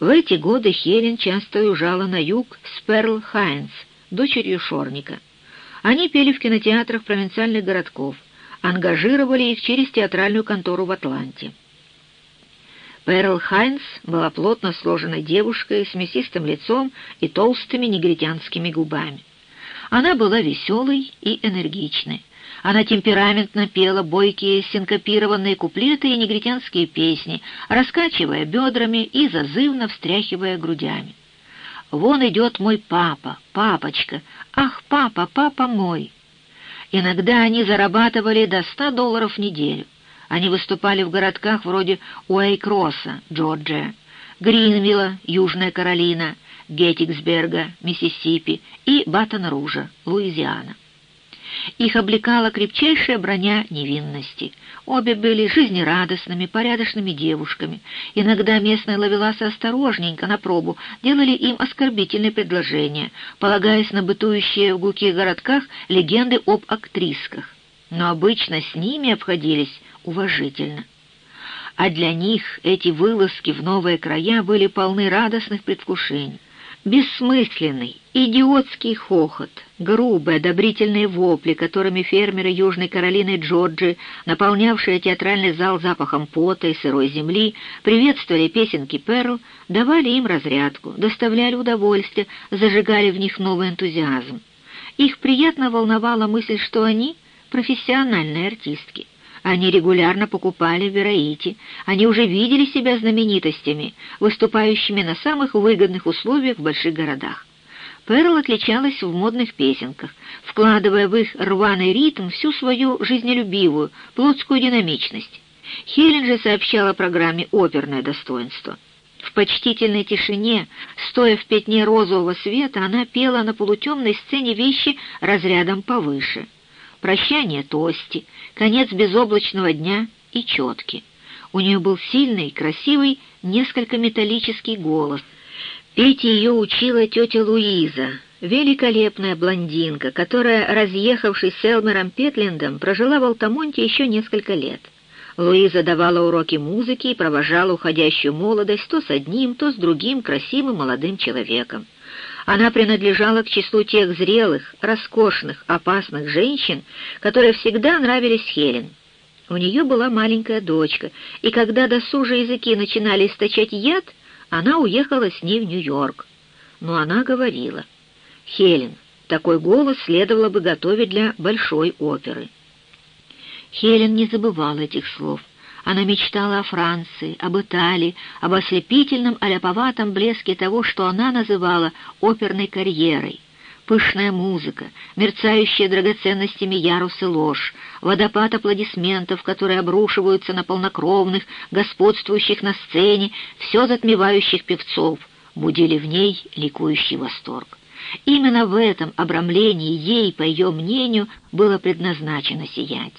В эти годы Хелен часто уезжала на юг с Перл Хайнс, дочерью Шорника. Они пели в кинотеатрах провинциальных городков, ангажировали их через театральную контору в Атланте. Перл Хайнс была плотно сложенной девушкой с мясистым лицом и толстыми негритянскими губами. Она была веселой и энергичной. Она темпераментно пела бойкие синкопированные куплеты и негритянские песни, раскачивая бедрами и зазывно встряхивая грудями. «Вон идет мой папа, папочка! Ах, папа, папа мой!» Иногда они зарабатывали до ста долларов в неделю. Они выступали в городках вроде Уэйкросса, Джорджия, Гринвилла, Южная Каролина, Геттиксберга, Миссисипи и Батон-Ружа, Луизиана. Их облекала крепчайшая броня невинности. Обе были жизнерадостными, порядочными девушками. Иногда местные ловеласы осторожненько на пробу делали им оскорбительные предложения, полагаясь на бытующие в глухих городках легенды об актрисках. Но обычно с ними обходились уважительно. А для них эти вылазки в новые края были полны радостных предвкушений. Бессмысленный, идиотский хохот, грубые одобрительные вопли, которыми фермеры Южной Каролины и Джорджии, наполнявшие театральный зал запахом пота и сырой земли, приветствовали песенки Перл, давали им разрядку, доставляли удовольствие, зажигали в них новый энтузиазм. Их приятно волновала мысль, что они — профессиональные артистки — они регулярно покупали в Вераите. Они уже видели себя знаменитостями, выступающими на самых выгодных условиях в больших городах. Перл отличалась в модных песенках, вкладывая в их рваный ритм всю свою жизнелюбивую, плотскую динамичность. Хелен же сообщала программе «Оперное достоинство». В почтительной тишине, стоя в пятне розового света, она пела на полутемной сцене вещи разрядом повыше — прощание Тости, конец безоблачного дня и четки. У нее был сильный, красивый, несколько металлический голос. Петь ее учила тетя Луиза, великолепная блондинка, которая, разъехавшись с Элмером Петлиндом, прожила в Алтамонте еще несколько лет. Луиза давала уроки музыки и провожала уходящую молодость то с одним, то с другим красивым молодым человеком. Она принадлежала к числу тех зрелых, роскошных, опасных женщин, которые всегда нравились Хелен. У нее была маленькая дочка, и когда досужие языки начинали источать яд, она уехала с ней в Нью-Йорк. Но она говорила, «Хелен, такой голос следовало бы готовить для большой оперы». Хелен не забывала этих слов. Она мечтала о Франции, об Италии, об ослепительном аляповатом блеске того, что она называла оперной карьерой. Пышная музыка, мерцающие драгоценностями ярусы ложь, водопад аплодисментов, которые обрушиваются на полнокровных, господствующих на сцене, все затмевающих певцов, будили в ней ликующий восторг. Именно в этом обрамлении ей, по ее мнению, было предназначено сиять.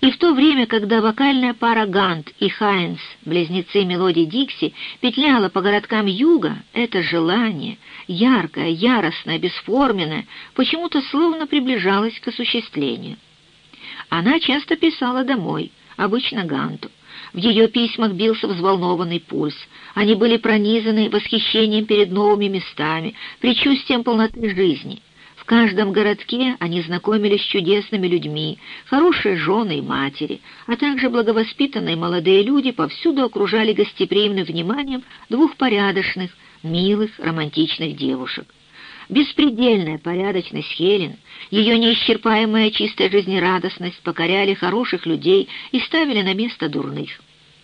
И в то время, когда вокальная пара Гант и Хайнс, близнецы мелодии Дикси, петляла по городкам юга, это желание, яркое, яростное, бесформенное, почему-то словно приближалось к осуществлению. Она часто писала домой, обычно Ганту. В ее письмах бился взволнованный пульс. Они были пронизаны восхищением перед новыми местами, предчувствием полноты жизни — каждом городке они знакомились с чудесными людьми, хорошие жены и матери, а также благовоспитанные молодые люди повсюду окружали гостеприимным вниманием двух порядочных, милых, романтичных девушек. Беспредельная порядочность Хелен, ее неисчерпаемая чистая жизнерадостность покоряли хороших людей и ставили на место дурных.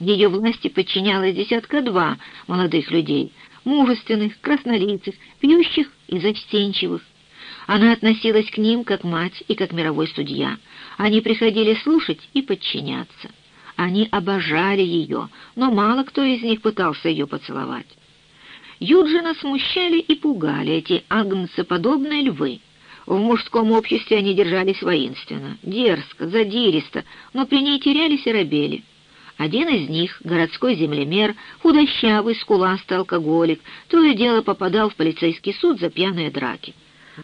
Ее власти подчинялось десятка-два молодых людей, мужественных, краснолицых, пьющих и застенчивых, она относилась к ним как мать и как мировой судья. Они приходили слушать и подчиняться. Они обожали ее, но мало кто из них пытался ее поцеловать. Юджина смущали и пугали эти агнцеподобные львы. В мужском обществе они держались воинственно, дерзко, задиристо, но при ней терялись и робели. Один из них, городской землемер, худощавый, скуластый алкоголик, то и дело попадал в полицейский суд за пьяные драки.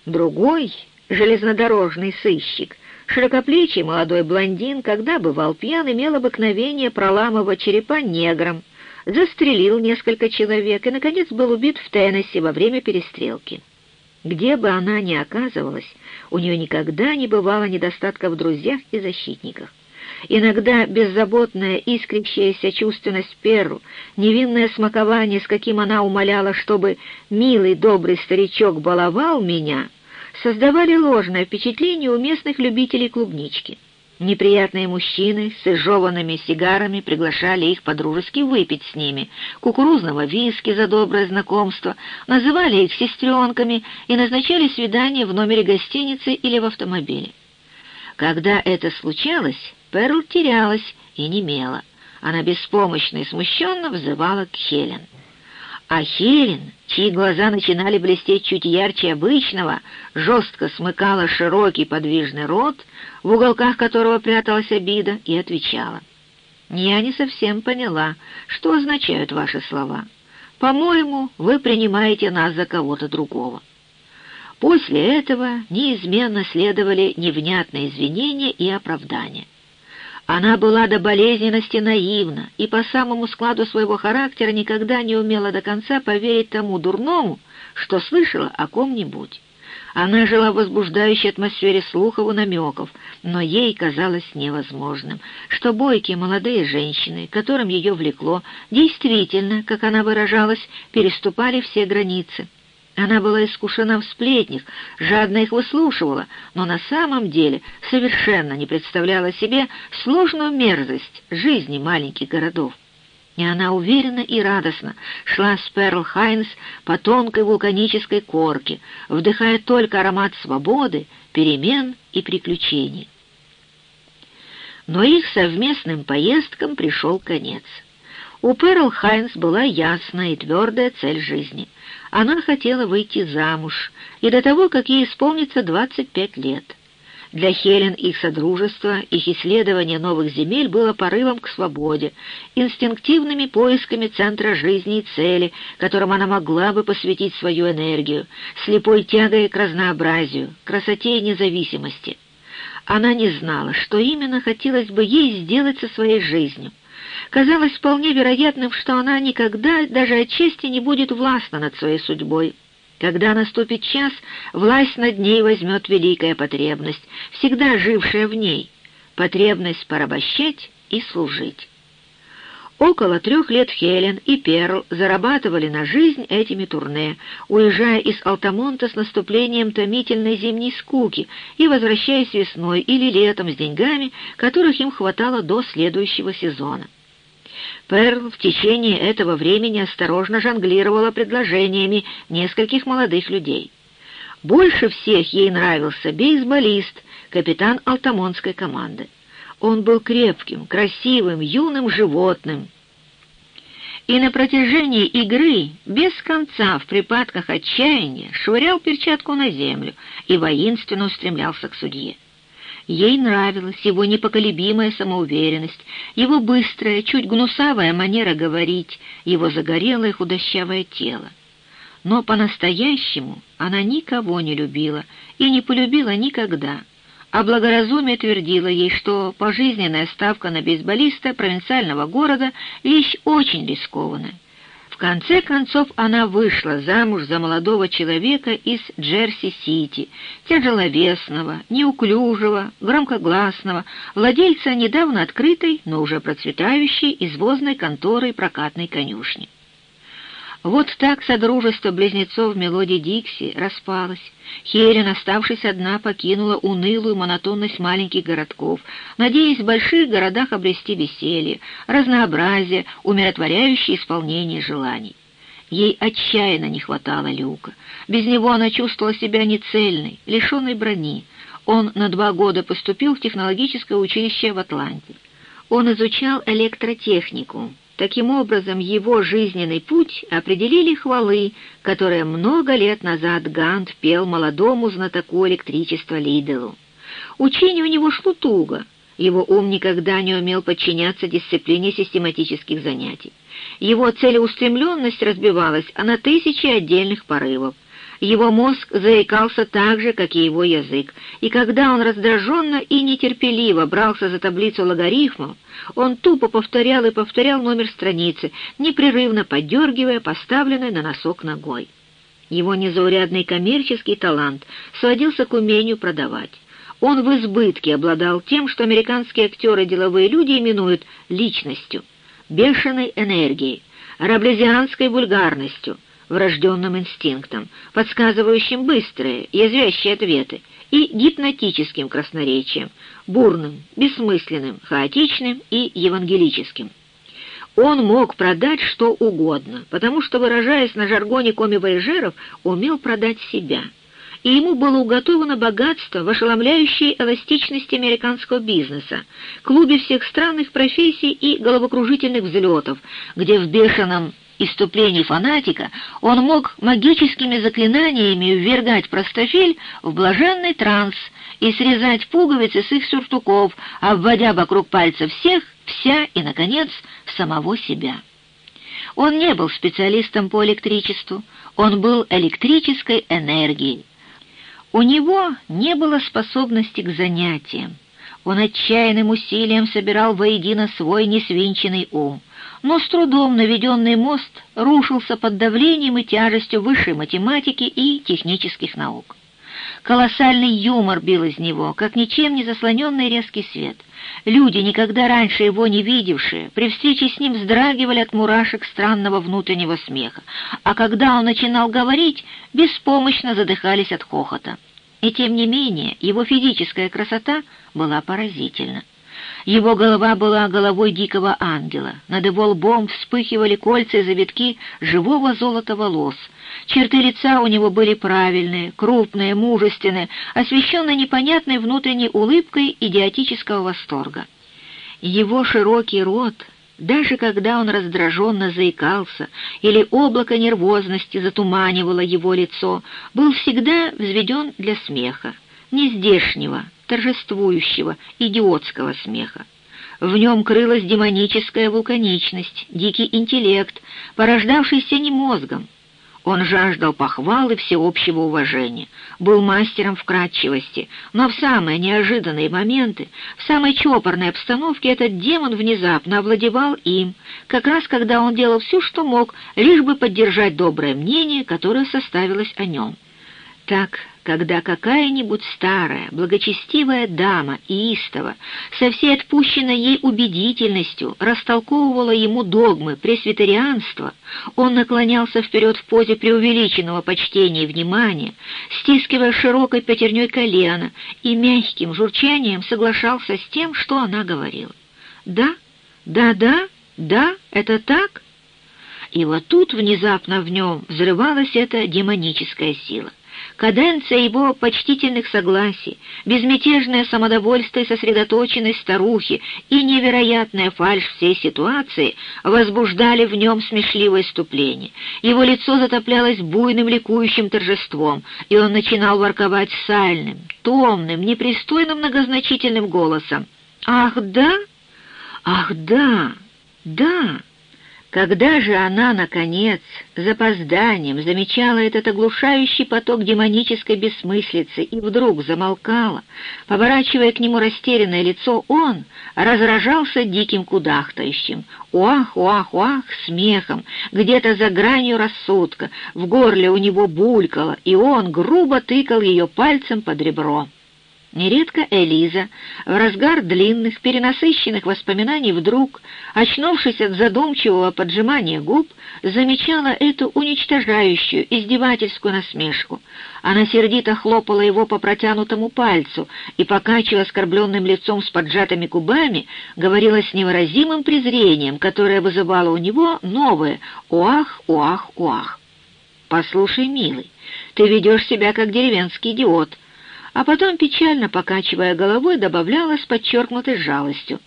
Другой, железнодорожный сыщик, широкоплечий молодой блондин, когда бывал пьян, имел обыкновение проламывать черепа неграм, застрелил несколько человек и, наконец, был убит в Теннесси во время перестрелки. Где бы она ни оказывалась, у нее никогда не бывало недостатка в друзьях и защитниках. Иногда беззаботная, искрящаяся чувственность Перу, невинное смакование, с каким она умоляла, чтобы милый, добрый старичок баловал меня, создавали ложное впечатление у местных любителей клубнички. Неприятные мужчины с изжеванными сигарами приглашали их подружески выпить с ними, кукурузного виски за доброе знакомство, называли их сестренками и назначали свидание в номере гостиницы или в автомобиле. Когда это случалось, Перл терялась и немела. Она беспомощно и смущенно взывала к Хелен. А Хелен, чьи глаза начинали блестеть чуть ярче обычного, жестко смыкала широкий подвижный рот, в уголках которого пряталась обида, и отвечала. «Я не совсем поняла, что означают ваши слова. По-моему, вы принимаете нас за кого-то другого». После этого неизменно следовали невнятные извинения и оправдания. Она была до болезненности наивна и по самому складу своего характера никогда не умела до конца поверить тому дурному, что слышала о ком-нибудь. Она жила в возбуждающей атмосфере слухов и намеков, но ей казалось невозможным, что бойкие молодые женщины, которым ее влекло, действительно, как она выражалась, переступали все границы. Она была искушена в сплетнях, жадно их выслушивала, но на самом деле совершенно не представляла себе сложную мерзость жизни маленьких городов. И она уверенно и радостно шла с Перл Хайнс по тонкой вулканической корке, вдыхая только аромат свободы, перемен и приключений. Но их совместным поездкам пришел конец. У Перл Хайнс была ясная и твердая цель жизни. Она хотела выйти замуж, и до того, как ей исполнится 25 лет. Для Хелен их содружество, их исследование новых земель было порывом к свободе, инстинктивными поисками центра жизни и цели, которым она могла бы посвятить свою энергию, слепой тягой к разнообразию, красоте и независимости. Она не знала, что именно хотелось бы ей сделать со своей жизнью. Казалось вполне вероятным, что она никогда даже отчасти не будет властна над своей судьбой. Когда наступит час, власть над ней возьмет великая потребность, всегда жившая в ней, потребность порабощать и служить. Около трех лет Хелен и Перл зарабатывали на жизнь этими турне, уезжая из Алтамонта с наступлением томительной зимней скуки и возвращаясь весной или летом с деньгами, которых им хватало до следующего сезона. Перл в течение этого времени осторожно жонглировала предложениями нескольких молодых людей. Больше всех ей нравился бейсболист, капитан алтамонской команды. Он был крепким, красивым, юным животным. И на протяжении игры без конца в припадках отчаяния швырял перчатку на землю и воинственно устремлялся к судье. Ей нравилась его непоколебимая самоуверенность, его быстрая, чуть гнусавая манера говорить, его загорелое худощавое тело. Но по-настоящему она никого не любила и не полюбила никогда, а благоразумие твердило ей, что пожизненная ставка на бейсболиста провинциального города — вещь очень рискованная конце концов она вышла замуж за молодого человека из Джерси-Сити, тяжеловесного, неуклюжего, громкогласного, владельца недавно открытой, но уже процветающей извозной конторы прокатной конюшни. Вот так содружество близнецов мелодии Дикси распалось. Хелен, оставшись одна, покинула унылую монотонность маленьких городков, надеясь в больших городах обрести веселье, разнообразие, умиротворяющее исполнение желаний. Ей отчаянно не хватало Люка. Без него она чувствовала себя нецельной, лишенной брони. Он на два года поступил в технологическое училище в Атланте. Он изучал электротехнику, Таким образом, его жизненный путь определили хвалы, которые много лет назад Гант пел молодому знатоку электричества Лиделу. Учение у него шло туго, его ум никогда не умел подчиняться дисциплине систематических занятий. Его целеустремленность разбивалась на тысячи отдельных порывов. Его мозг заикался так же, как и его язык, и когда он раздраженно и нетерпеливо брался за таблицу логарифмов, он тупо повторял и повторял номер страницы, непрерывно подергивая поставленной на носок ногой. Его незаурядный коммерческий талант сводился к умению продавать. Он в избытке обладал тем, что американские актеры и деловые люди именуют личностью, бешеной энергией, раблезианской вульгарностью, врожденным инстинктом, подсказывающим быстрые, язвящие ответы, и гипнотическим красноречием, бурным, бессмысленным, хаотичным и евангелическим. Он мог продать что угодно, потому что, выражаясь на жаргоне коми-вояжеров, умел продать себя. И ему было уготовано богатство в ошеломляющей эластичности американского бизнеса, клубе всех странных профессий и головокружительных взлетов, где в бешеном иступлении фанатика он мог магическими заклинаниями ввергать простофиль в блаженный транс и срезать пуговицы с их сюртуков, обводя вокруг пальца всех, вся и, наконец, самого себя. Он не был специалистом по электричеству, он был электрической энергией. У него не было способности к занятиям. Он отчаянным усилием собирал воедино свой несвинченный ум, но с трудом наведенный мост рушился под давлением и тяжестью высшей математики и технических наук. Колоссальный юмор бил из него, как ничем не заслоненный резкий свет. Люди, никогда раньше его не видевшие, при встрече с ним вздрагивали от мурашек странного внутреннего смеха, а когда он начинал говорить, беспомощно задыхались от хохота. И тем не менее его физическая красота была поразительна. Его голова была головой дикого ангела, над его лбом вспыхивали кольца и завитки живого золота волос. Черты лица у него были правильные, крупные, мужественные, освещенные непонятной внутренней улыбкой идиотического восторга. Его широкий рот, даже когда он раздраженно заикался или облако нервозности затуманивало его лицо, был всегда взведен для смеха, нездешнего, торжествующего, идиотского смеха. В нем крылась демоническая вулканичность, дикий интеллект, порождавшийся не мозгом. Он жаждал похвалы всеобщего уважения, был мастером вкрадчивости, но в самые неожиданные моменты, в самой чопорной обстановке этот демон внезапно овладевал им, как раз когда он делал все, что мог, лишь бы поддержать доброе мнение, которое составилось о нем. Так, когда какая-нибудь старая, благочестивая дама истово, со всей отпущенной ей убедительностью, растолковывала ему догмы пресвитерианства, он наклонялся вперед в позе преувеличенного почтения и внимания, стискивая широкой пятерней колено и мягким журчанием соглашался с тем, что она говорила. «Да, да, да, да, это так?» И вот тут внезапно в нем взрывалась эта демоническая сила. Каденция его почтительных согласий, безмятежное самодовольство и сосредоточенность старухи и невероятная фальшь всей ситуации возбуждали в нем смешливое ступление. Его лицо затоплялось буйным ликующим торжеством, и он начинал ворковать сальным, томным, непристойно многозначительным голосом. «Ах, да? Ах, да! Да!» Когда же она, наконец, запозданием замечала этот оглушающий поток демонической бессмыслицы и вдруг замолкала, поворачивая к нему растерянное лицо, он разражался диким кудахтающим, уах, уах, уах, смехом, где-то за гранью рассудка, в горле у него булькало, и он грубо тыкал ее пальцем под ребро. Нередко Элиза, в разгар длинных, перенасыщенных воспоминаний вдруг, очнувшись от задумчивого поджимания губ, замечала эту уничтожающую, издевательскую насмешку. Она сердито хлопала его по протянутому пальцу и, покачивая оскорбленным лицом с поджатыми губами, говорила с невыразимым презрением, которое вызывало у него новое «Уах, уах, уах». «Послушай, милый, ты ведешь себя как деревенский идиот», а потом, печально покачивая головой, добавляла с подчеркнутой жалостью.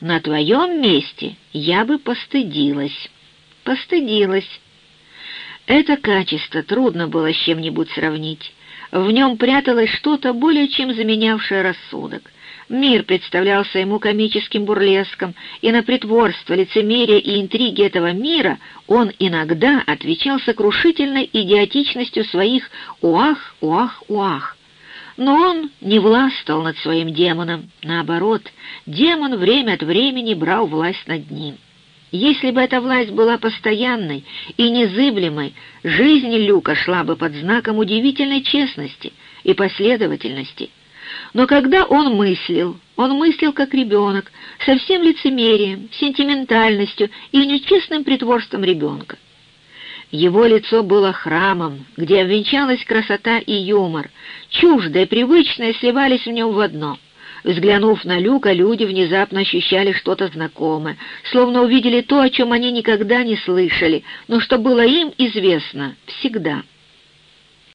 «На твоем месте я бы постыдилась». «Постыдилась». Это качество трудно было с чем-нибудь сравнить. В нем пряталось что-то более чем заменявшее рассудок. Мир представлялся ему комическим бурлеском, и на притворство, лицемерие и интриги этого мира он иногда отвечал сокрушительной идиотичностью своих «уах, уах, уах». Но он не властвовал над своим демоном. Наоборот, демон время от времени брал власть над ним. Если бы эта власть была постоянной и незыблемой, жизнь Люка шла бы под знаком удивительной честности и последовательности. Но когда он мыслил, он мыслил как ребенок, со всем лицемерием, сентиментальностью и нечестным притворством ребенка. Его лицо было храмом, где обвенчалась красота и юмор. Чуждое, привычное сливались в нем в одно. Взглянув на Люка, люди внезапно ощущали что-то знакомое, словно увидели то, о чем они никогда не слышали, но что было им известно всегда.